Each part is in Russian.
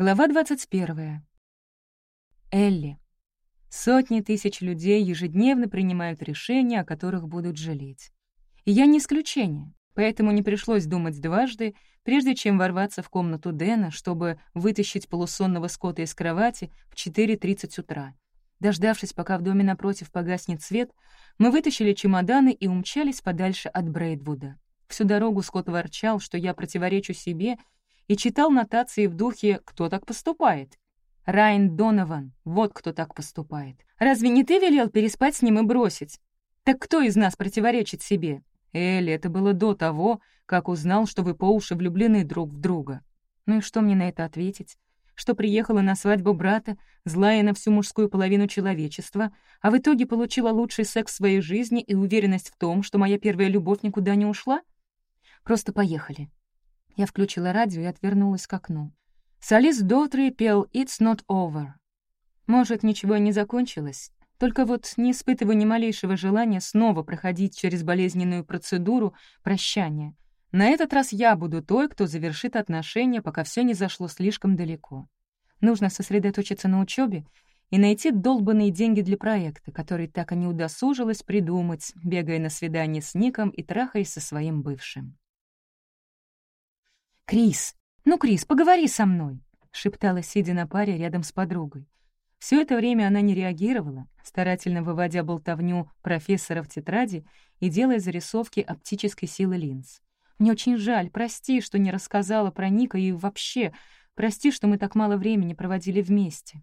Глава 21. Элли. Сотни тысяч людей ежедневно принимают решения, о которых будут жалеть. И я не исключение, поэтому не пришлось думать дважды, прежде чем ворваться в комнату Дэна, чтобы вытащить полусонного Скотта из кровати в 4.30 утра. Дождавшись, пока в доме напротив погаснет свет, мы вытащили чемоданы и умчались подальше от Брейдвуда. Всю дорогу Скотт ворчал, что я противоречу себе — и читал нотации в духе «Кто так поступает?» Райан Донован, вот кто так поступает. Разве не ты велел переспать с ним и бросить? Так кто из нас противоречит себе? Элли, это было до того, как узнал, что вы по уши влюблены друг в друга. Ну и что мне на это ответить? Что приехала на свадьбу брата, злая на всю мужскую половину человечества, а в итоге получила лучший секс в своей жизни и уверенность в том, что моя первая любовь никуда не ушла? Просто поехали. Я включила радио и отвернулась к окну. Солист Дотри пел «It's not over». Может, ничего не закончилось, только вот не испытываю ни малейшего желания снова проходить через болезненную процедуру прощания. На этот раз я буду той, кто завершит отношения, пока все не зашло слишком далеко. Нужно сосредоточиться на учебе и найти долбанные деньги для проекта, который так и не удосужилась придумать, бегая на свидание с Ником и трахаясь со своим бывшим. «Крис! Ну, Крис, поговори со мной!» — шептала, сидя на паре рядом с подругой. Все это время она не реагировала, старательно выводя болтовню профессора в тетради и делая зарисовки оптической силы линз. «Мне очень жаль, прости, что не рассказала про Ника и вообще, прости, что мы так мало времени проводили вместе».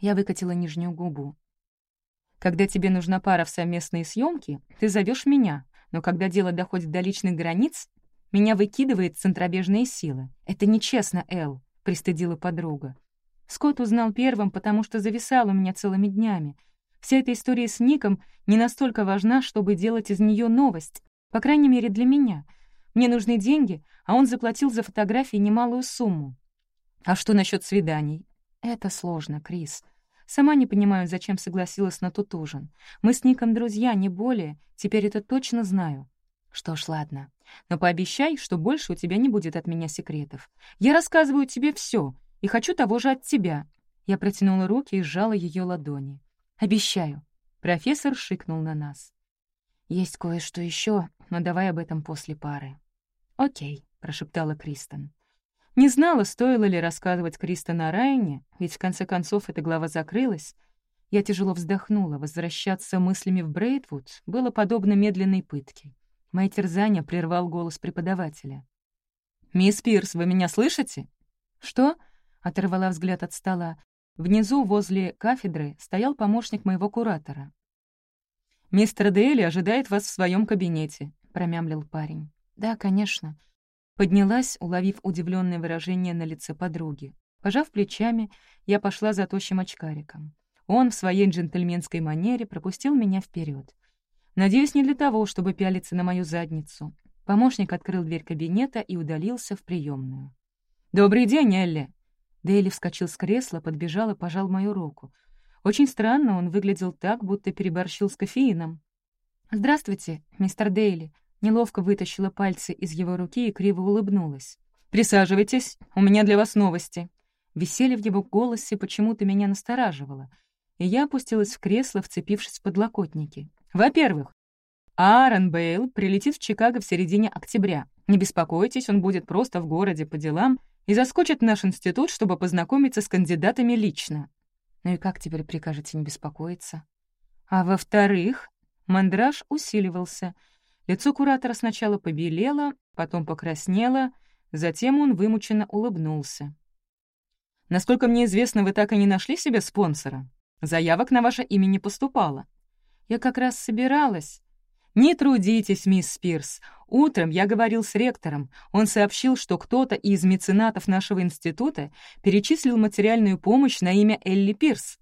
Я выкатила нижнюю губу. «Когда тебе нужна пара в совместные съемки, ты зовешь меня, но когда дело доходит до личных границ, меня выкидывает центробежные силы. Это нечестно, Эл», — пристыдила подруга. Скотт узнал первым, потому что зависал у меня целыми днями. Вся эта история с Ником не настолько важна, чтобы делать из нее новость, по крайней мере, для меня. Мне нужны деньги, а он заплатил за фотографии немалую сумму. А что насчет свиданий? Это сложно, Крис. Сама не понимаю, зачем согласилась на тот ужин. Мы с Ником друзья, не более, теперь это точно знаю. Что ж, ладно. Но пообещай, что больше у тебя не будет от меня секретов. Я рассказываю тебе все и хочу того же от тебя». Я протянула руки и сжала ее ладони. «Обещаю». Профессор шикнул на нас. «Есть кое-что еще, но давай об этом после пары». «Окей», — прошептала Кристен. Не знала, стоило ли рассказывать Кристен о Райане, ведь в конце концов эта глава закрылась. Я тяжело вздохнула. Возвращаться мыслями в Брейтвуд было подобно медленной пытке. Мои терзания прервал голос преподавателя. «Мисс Пирс, вы меня слышите?» «Что?» — оторвала взгляд от стола. Внизу, возле кафедры, стоял помощник моего куратора. «Мистер Дейли ожидает вас в своем кабинете», — промямлил парень. «Да, конечно». Поднялась, уловив удивленное выражение на лице подруги. Пожав плечами, я пошла за тощим очкариком. Он в своей джентльменской манере пропустил меня вперед. Надеюсь, не для того, чтобы пялиться на мою задницу. Помощник открыл дверь кабинета и удалился в приемную. «Добрый день, Элли!» Дейли вскочил с кресла, подбежал и пожал мою руку. Очень странно, он выглядел так, будто переборщил с кофеином. «Здравствуйте, мистер Дейли». Неловко вытащила пальцы из его руки и криво улыбнулась. «Присаживайтесь, у меня для вас новости». Веселье в его голосе почему-то меня настораживало, и я опустилась в кресло, вцепившись в подлокотники. Во-первых, Аарон Бейл прилетит в Чикаго в середине октября. Не беспокойтесь, он будет просто в городе по делам и заскочит в наш институт, чтобы познакомиться с кандидатами лично. Ну и как теперь прикажете не беспокоиться? А во-вторых, мандраж усиливался. Лицо куратора сначала побелело, потом покраснело, затем он вымученно улыбнулся. «Насколько мне известно, вы так и не нашли себе спонсора. Заявок на ваше имя не поступало. Я как раз собиралась». «Не трудитесь, мисс Спирс. Утром я говорил с ректором. Он сообщил, что кто-то из меценатов нашего института перечислил материальную помощь на имя Элли Пирс».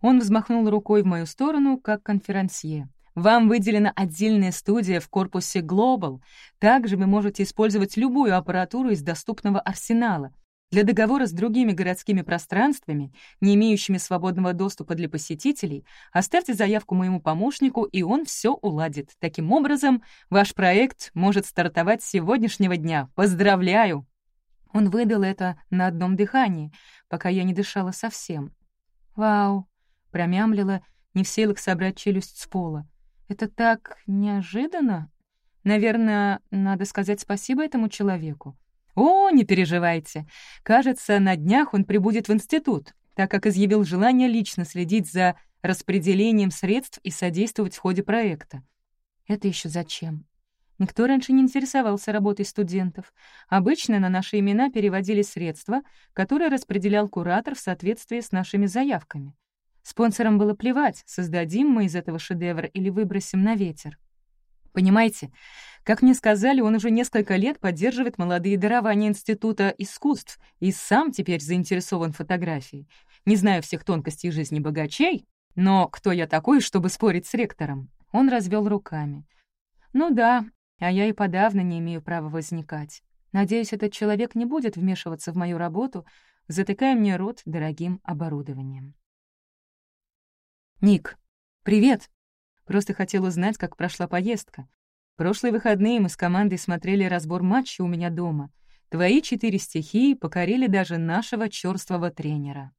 Он взмахнул рукой в мою сторону, как конферансье. «Вам выделена отдельная студия в корпусе Global. Также вы можете использовать любую аппаратуру из доступного арсенала. Для договора с другими городскими пространствами, не имеющими свободного доступа для посетителей, оставьте заявку моему помощнику, и он все уладит. Таким образом, ваш проект может стартовать с сегодняшнего дня. Поздравляю! Он выдал это на одном дыхании, пока я не дышала совсем. «Вау!» — промямлила, не в силах собрать челюсть с пола. «Это так неожиданно. Наверное, надо сказать спасибо этому человеку». «О, не переживайте. Кажется, на днях он прибудет в институт, так как изъявил желание лично следить за распределением средств и содействовать в ходе проекта. Это еще зачем? Никто раньше не интересовался работой студентов. Обычно на наши имена переводили средства, которые распределял куратор в соответствии с нашими заявками. Спонсорам было плевать, создадим мы из этого шедевр или выбросим на ветер. Понимаете, как мне сказали, он уже несколько лет поддерживает молодые дарования Института искусств и сам теперь заинтересован фотографией. Не знаю всех тонкостей жизни богачей, но кто я такой, чтобы спорить с ректором? Он развел руками. «Ну да, а я и подавно не имею права возникать. Надеюсь, этот человек не будет вмешиваться в мою работу, затыкая мне рот дорогим оборудованием». «Ник, привет!» Просто хотел узнать, как прошла поездка. Прошлые выходные мы с командой смотрели разбор матча у меня дома. Твои четыре стихии покорили даже нашего чёрствого тренера.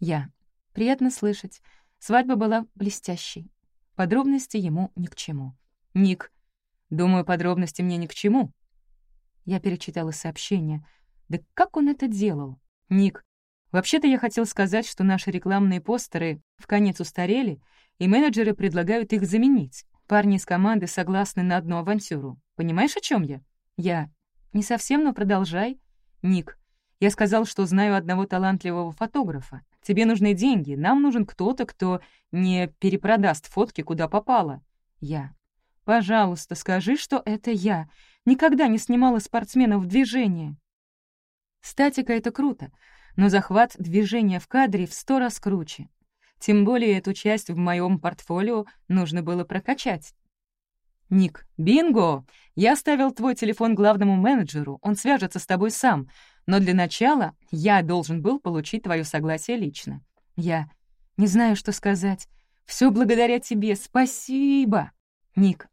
Я. Приятно слышать. Свадьба была блестящей. Подробности ему ни к чему. «Ник, думаю, подробности мне ни к чему». Я перечитала сообщение. Да как он это делал? «Ник, вообще-то я хотел сказать, что наши рекламные постеры в конец устарели, и менеджеры предлагают их заменить. Парни из команды согласны на одну авантюру. Понимаешь, о чем я?» «Я. Не совсем, но продолжай». «Ник, я сказал, что знаю одного талантливого фотографа. Тебе нужны деньги, нам нужен кто-то, кто не перепродаст фотки, куда попало. Я. Пожалуйста, скажи, что это я. Никогда не снимала спортсменов в движении. Статика — это круто, но захват движения в кадре в сто раз круче. Тем более эту часть в моем портфолио нужно было прокачать. «Ник, бинго! Я оставил твой телефон главному менеджеру, он свяжется с тобой сам. Но для начала я должен был получить твое согласие лично. Я не знаю, что сказать. Все благодаря тебе. Спасибо. Ник.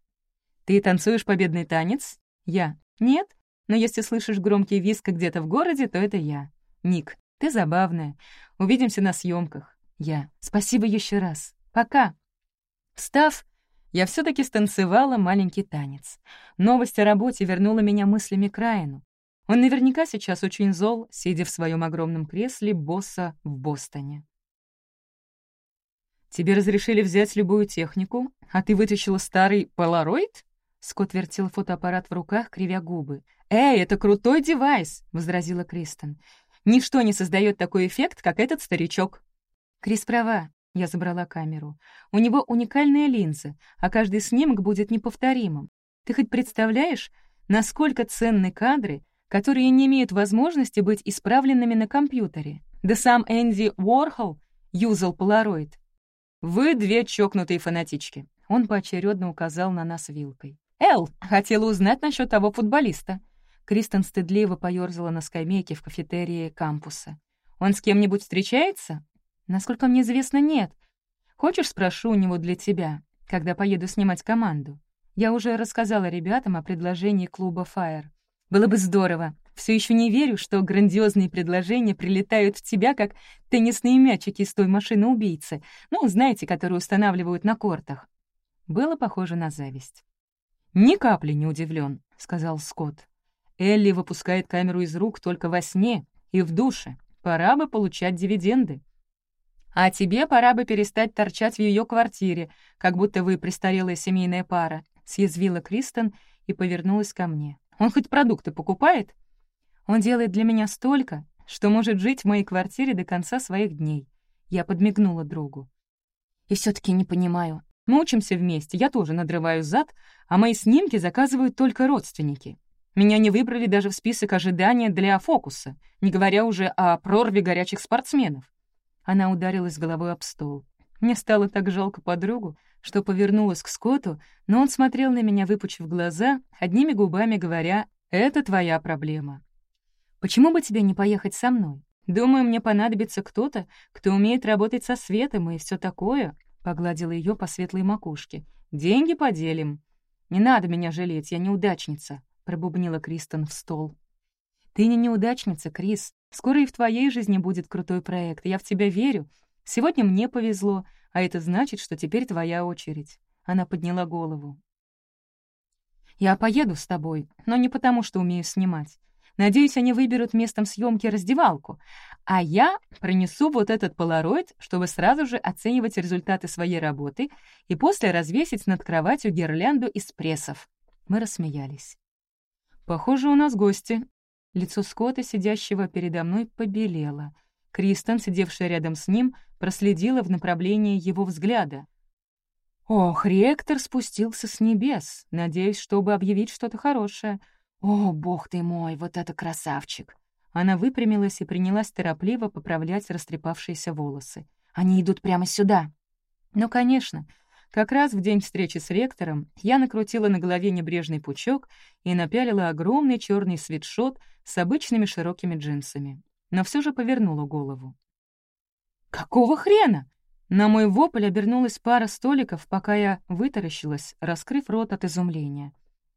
Ты танцуешь победный танец? Я. Нет. Но если слышишь громкий визг где-то в городе, то это я. Ник. Ты забавная. Увидимся на съемках. Я. Спасибо еще раз. Пока. Встав, я все таки станцевала маленький танец. Новость о работе вернула меня мыслями к Райану. Он наверняка сейчас очень зол, сидя в своем огромном кресле босса в Бостоне. «Тебе разрешили взять любую технику, а ты вытащила старый полароид?» Скотт вертел фотоаппарат в руках, кривя губы. «Эй, это крутой девайс!» — возразила Кристен. «Ничто не создает такой эффект, как этот старичок». «Крис права», — я забрала камеру. «У него уникальная линза, а каждый снимок будет неповторимым. Ты хоть представляешь, насколько ценны кадры, которые не имеют возможности быть исправленными на компьютере. Да сам Энди Уорхол юзал полароид. «Вы две чокнутые фанатички», — он поочередно указал на нас вилкой. «Эл, хотела узнать насчет того футболиста». Кристен стыдливо поёрзала на скамейке в кафетерии кампуса. «Он с кем-нибудь встречается?» «Насколько мне известно, нет. Хочешь, спрошу у него для тебя, когда поеду снимать команду? Я уже рассказала ребятам о предложении клуба «Фаер». Было бы здорово. Все еще не верю, что грандиозные предложения прилетают в тебя, как теннисные мячики из той машины убийцы, ну, знаете, которые устанавливают на кортах. Было похоже на зависть. «Ни капли не удивлен, сказал Скотт. «Элли выпускает камеру из рук только во сне и в душе. Пора бы получать дивиденды». «А тебе пора бы перестать торчать в ее квартире, как будто вы престарелая семейная пара», — съязвила Кристен и повернулась ко мне. Он хоть продукты покупает? Он делает для меня столько, что может жить в моей квартире до конца своих дней. Я подмигнула другу. И все таки не понимаю. Мы учимся вместе, я тоже надрываю зад, а мои снимки заказывают только родственники. Меня не выбрали даже в список ожидания для фокуса, не говоря уже о прорве горячих спортсменов. Она ударилась головой об стол. Мне стало так жалко подругу, что повернулась к Скотту, но он смотрел на меня, выпучив глаза, одними губами говоря «Это твоя проблема». «Почему бы тебе не поехать со мной? Думаю, мне понадобится кто-то, кто умеет работать со светом и все такое», — погладила ее по светлой макушке. «Деньги поделим». «Не надо меня жалеть, я неудачница», — пробубнила Кристен в стол. «Ты не неудачница, Крис. Скоро и в твоей жизни будет крутой проект. Я в тебя верю. Сегодня мне повезло, а это значит, что теперь твоя очередь». Она подняла голову. «Я поеду с тобой, но не потому, что умею снимать. Надеюсь, они выберут местом съемки раздевалку, а я принесу вот этот полароид, чтобы сразу же оценивать результаты своей работы и после развесить над кроватью гирлянду из прессов». Мы рассмеялись. «Похоже, у нас гости». Лицо Скотта, сидящего передо мной, побелело. Кристен, сидевшая рядом с ним, проследила в направлении его взгляда. Ох, ректор спустился с небес, надеюсь, чтобы объявить что-то хорошее. О, бог ты мой, вот это красавчик! Она выпрямилась и принялась торопливо поправлять растрепавшиеся волосы. Они идут прямо сюда. Ну, конечно, как раз в день встречи с ректором я накрутила на голове небрежный пучок и напялила огромный черный свитшот с обычными широкими джинсами. Но все же повернула голову. «Какого хрена?» На мой вопль обернулась пара столиков, пока я вытаращилась, раскрыв рот от изумления.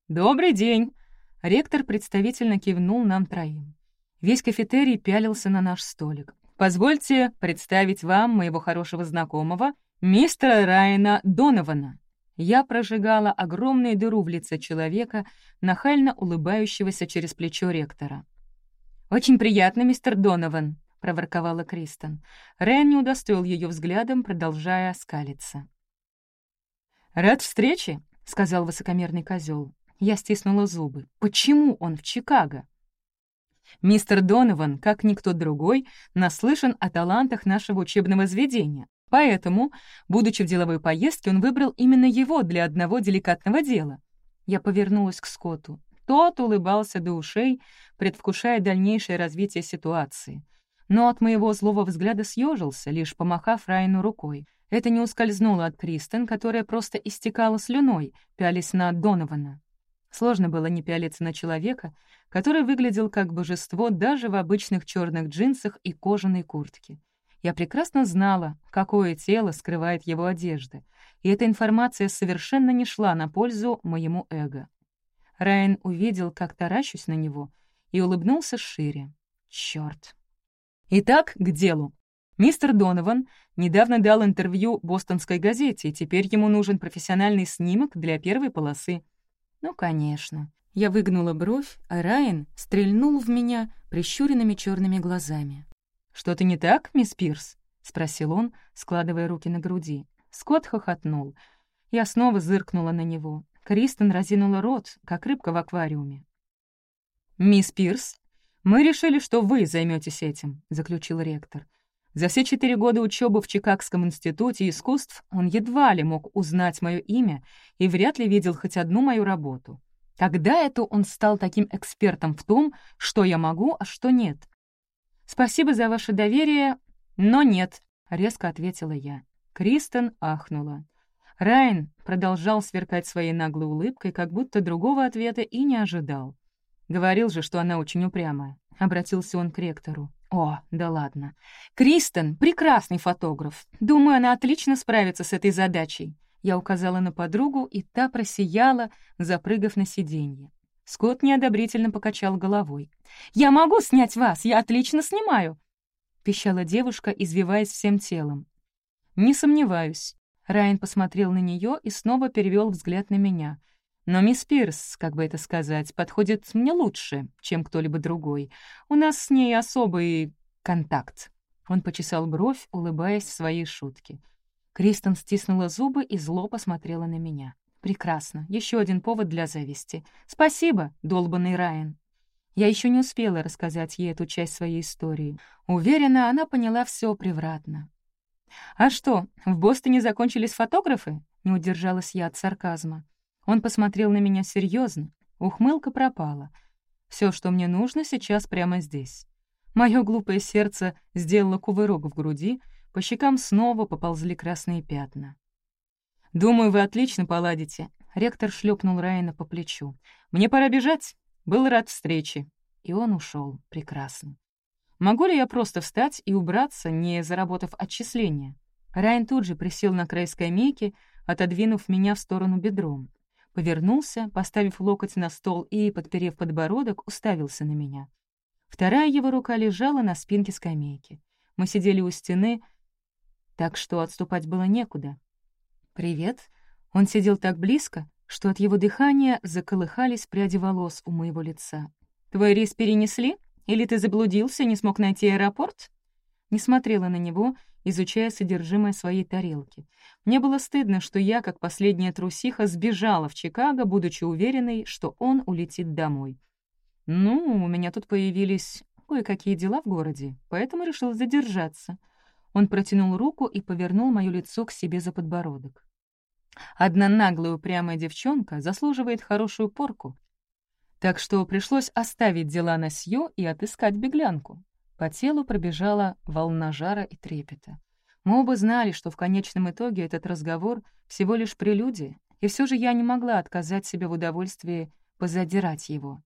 «Добрый день!» Ректор представительно кивнул нам троим. Весь кафетерий пялился на наш столик. «Позвольте представить вам моего хорошего знакомого, мистера Райана Донована». Я прожигала огромную дыру в лице человека, нахально улыбающегося через плечо ректора. «Очень приятно, мистер Донован», — проворковала Кристен. Рен не удостоил ее взглядом, продолжая скалиться. «Рад встрече», — сказал высокомерный козел. Я стиснула зубы. «Почему он в Чикаго?» Мистер Донован, как никто другой, наслышан о талантах нашего учебного заведения. Поэтому, будучи в деловой поездке, он выбрал именно его для одного деликатного дела. Я повернулась к Скотту. Тот улыбался до ушей, предвкушая дальнейшее развитие ситуации но от моего злого взгляда съежился, лишь помахав Райну рукой. Это не ускользнуло от Кристен, которая просто истекала слюной, пялись на Донована. Сложно было не пялиться на человека, который выглядел как божество даже в обычных черных джинсах и кожаной куртке. Я прекрасно знала, какое тело скрывает его одежда, и эта информация совершенно не шла на пользу моему эго. Райан увидел, как таращусь на него, и улыбнулся шире. Чёрт, Итак, к делу. Мистер Донован недавно дал интервью бостонской газете, и теперь ему нужен профессиональный снимок для первой полосы. Ну, конечно. Я выгнула бровь, а Райан стрельнул в меня прищуренными черными глазами. «Что-то не так, мисс Пирс?» — спросил он, складывая руки на груди. Скотт хохотнул. Я снова зыркнула на него. Кристен разинула рот, как рыбка в аквариуме. «Мисс Пирс, «Мы решили, что вы займетесь этим», — заключил ректор. За все четыре года учебы в Чикагском институте искусств он едва ли мог узнать мое имя и вряд ли видел хоть одну мою работу. Когда это он стал таким экспертом в том, что я могу, а что нет? «Спасибо за ваше доверие, но нет», — резко ответила я. Кристен ахнула. Райан продолжал сверкать своей наглой улыбкой, как будто другого ответа и не ожидал. Говорил же, что она очень упрямая. Обратился он к ректору. «О, да ладно. Кристен — прекрасный фотограф. Думаю, она отлично справится с этой задачей». Я указала на подругу, и та просияла, запрыгав на сиденье. Скотт неодобрительно покачал головой. «Я могу снять вас, я отлично снимаю!» — пищала девушка, извиваясь всем телом. «Не сомневаюсь». Райан посмотрел на нее и снова перевел взгляд на меня — но мисс Пирс, как бы это сказать, подходит мне лучше, чем кто-либо другой. У нас с ней особый контакт». Он почесал бровь, улыбаясь в своей шутке. Кристен стиснула зубы и зло посмотрела на меня. «Прекрасно. Еще один повод для зависти. Спасибо, долбанный Райан». Я еще не успела рассказать ей эту часть своей истории. Уверена, она поняла все превратно. «А что, в Бостоне закончились фотографы?» — не удержалась я от сарказма. Он посмотрел на меня серьезно, ухмылка пропала. Все, что мне нужно, сейчас прямо здесь. Мое глупое сердце сделало кувырок в груди, по щекам снова поползли красные пятна. «Думаю, вы отлично поладите», — ректор шлепнул Райана по плечу. «Мне пора бежать. Был рад встрече». И он ушел. Прекрасно. Могу ли я просто встать и убраться, не заработав отчисления? Райан тут же присел на край скамейки, отодвинув меня в сторону бедром. Повернулся, поставив локоть на стол и, подперев подбородок, уставился на меня. Вторая его рука лежала на спинке скамейки. Мы сидели у стены, так что отступать было некуда. «Привет». Он сидел так близко, что от его дыхания заколыхались пряди волос у моего лица. «Твой рейс перенесли? Или ты заблудился, не смог найти аэропорт?» Не смотрела на него, изучая содержимое своей тарелки. Мне было стыдно, что я, как последняя трусиха, сбежала в Чикаго, будучи уверенной, что он улетит домой. «Ну, у меня тут появились кое-какие дела в городе, поэтому решил задержаться». Он протянул руку и повернул моё лицо к себе за подбородок. Одна наглая упрямая девчонка заслуживает хорошую порку, так что пришлось оставить дела на Сью и отыскать беглянку. По телу пробежала волна жара и трепета. Мы оба знали, что в конечном итоге этот разговор всего лишь прелюдия, и все же я не могла отказать себе в удовольствии позадирать его.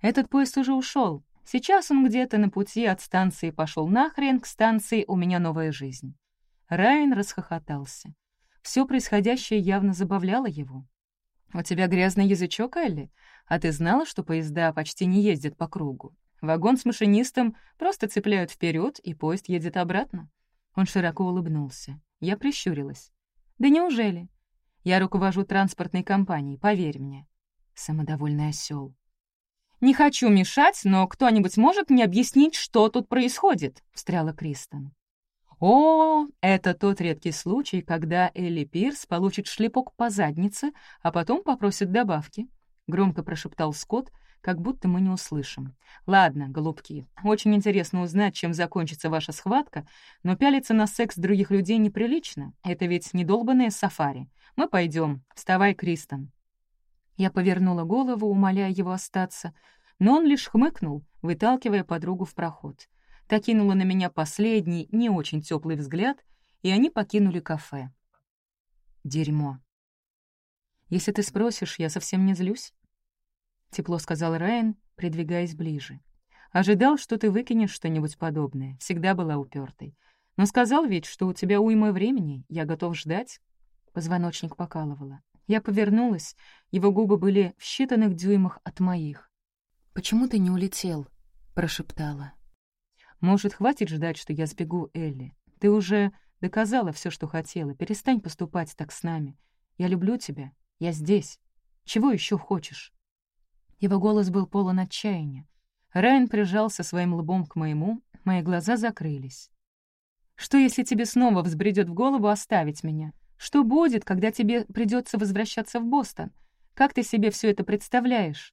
Этот поезд уже ушел. Сейчас он где-то на пути от станции пошел нахрен к станции «У меня новая жизнь». Райан расхохотался. Все происходящее явно забавляло его. «У тебя грязный язычок, Элли? А ты знала, что поезда почти не ездят по кругу? Вагон с машинистом просто цепляют вперед, и поезд едет обратно». Он широко улыбнулся. Я прищурилась. «Да неужели? Я руковожу транспортной компанией, поверь мне». Самодовольный осел. «Не хочу мешать, но кто-нибудь может мне объяснить, что тут происходит?» — встряла Кристен. О, это тот редкий случай, когда Элли Пирс получит шлепок по заднице, а потом попросит добавки. Громко прошептал Скотт, как будто мы не услышим. «Ладно, голубки, очень интересно узнать, чем закончится ваша схватка, но пялиться на секс других людей неприлично. Это ведь недолбанное сафари. Мы пойдем. Вставай, Кристен». Я повернула голову, умоляя его остаться, но он лишь хмыкнул, выталкивая подругу в проход. Та кинула на меня последний, не очень теплый взгляд, и они покинули кафе. Дерьмо. «Если ты спросишь, я совсем не злюсь», — тепло сказал Райан, придвигаясь ближе. «Ожидал, что ты выкинешь что-нибудь подобное. Всегда была упертой. Но сказал ведь, что у тебя уйма времени. Я готов ждать». Позвоночник покалывало. Я повернулась, его губы были в считанных дюймах от моих. «Почему ты не улетел?» — прошептала. Может, хватит ждать, что я сбегу, Элли? Ты уже доказала все, что хотела. Перестань поступать так с нами. Я люблю тебя. Я здесь. Чего еще хочешь?» Его голос был полон отчаяния. Райан прижался своим лбом к моему, мои глаза закрылись. «Что, если тебе снова взбредет в голову оставить меня? Что будет, когда тебе придется возвращаться в Бостон? Как ты себе все это представляешь?»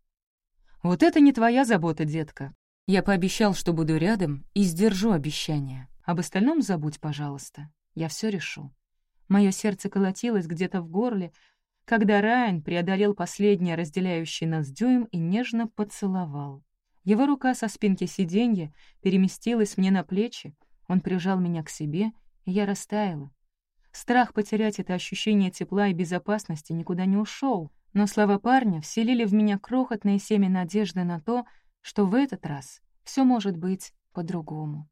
«Вот это не твоя забота, детка. Я пообещал, что буду рядом, и сдержу обещание. Об остальном забудь, пожалуйста. Я все решу. Мое сердце колотилось где-то в горле, когда Райан преодолел последнее разделяющее нас дюйм и нежно поцеловал. Его рука со спинки сиденья переместилась мне на плечи, он прижал меня к себе, и я растаяла. Страх потерять это ощущение тепла и безопасности никуда не ушел, но слова парня вселили в меня крохотное семя надежды на то, что в этот раз все может быть по-другому.